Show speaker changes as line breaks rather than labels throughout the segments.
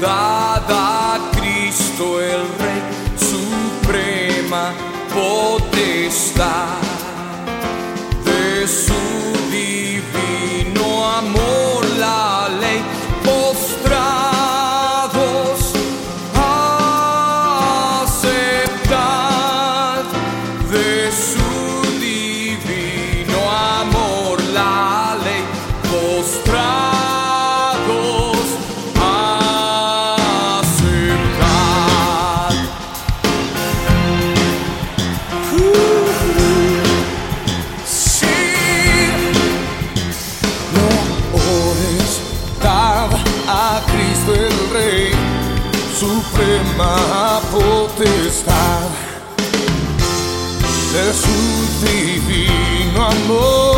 dada a Cristo el Rey, suprema potestad de su divino amor, la ley postrados aceptad de su suprema potestad de su divino amor.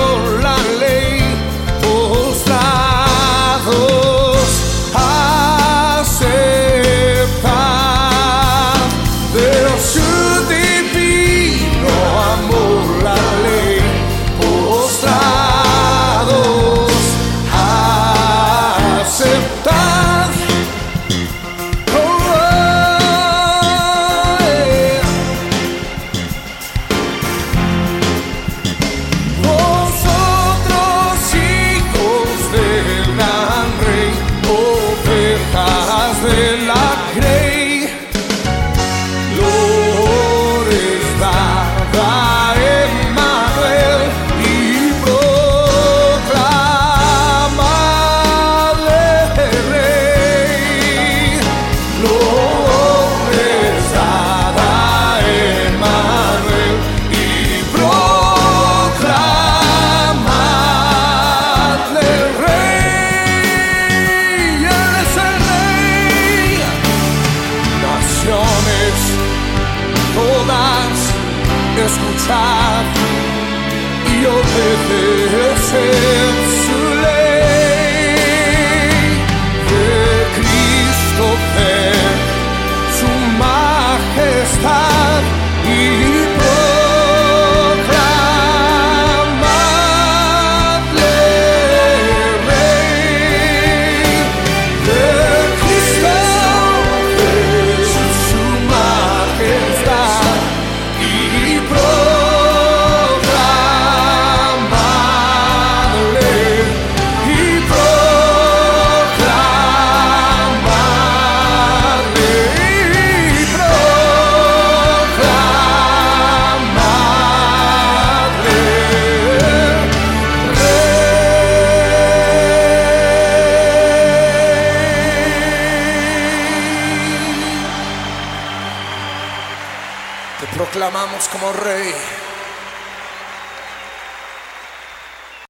escuchar y obedecer. Te proclamamos como rey.